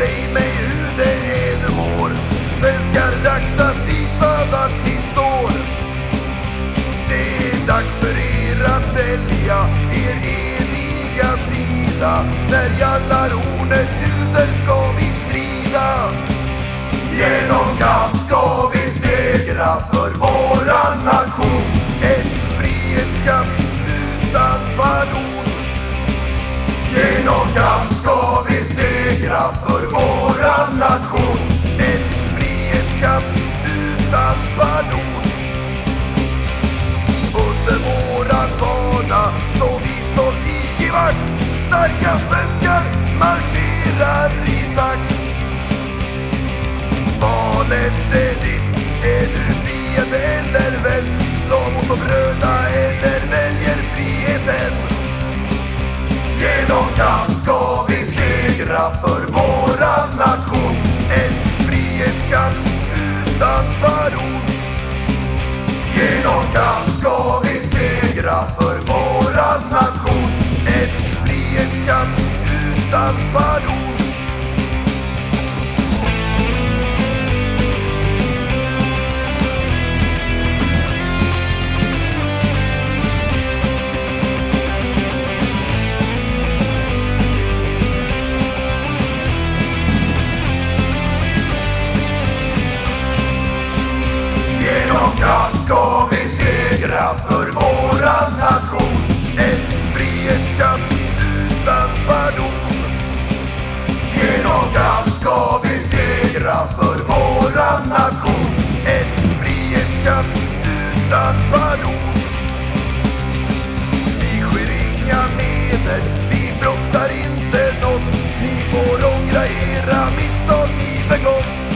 säg mig hur det är du mår. Svenskar, dags att visa vart ni står. Det är dags för er att välja er eviga sida. När jallarhornet ljuder ska vi strida. Genom kamp ska vi segra för våran nation. En frihetskamp utan pardon. Genom kamp ska Besegra segra för våran nation. En frihetskamp utan pardon. Under våran fana står vi stolt i givakt. Starka svenskar marscherar i takt. Valet är ditt, är du fiende eller vän? Slå mot de röda eller kamp ska vi segra för våran nation. En frihetskamp utan pardon. Segra för våran nation. En frihetskamp utan pardon. Genom kamp ska vi segra för våran nation. En frihetskamp utan pardon. Vi skyr inga medel, vi fruktar inte nåt Ni får ångra era misstag ni begått.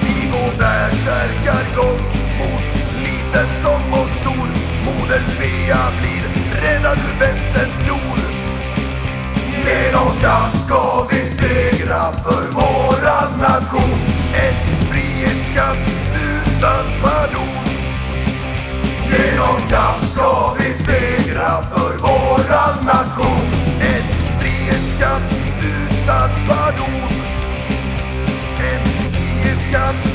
Vi går bärsärkargång kamp ska vi segra för våran nation. En frihetskamp utan pardon. Genom kamp ska vi segra för våran nation. En frihetskamp utan pardon. En frihetskamp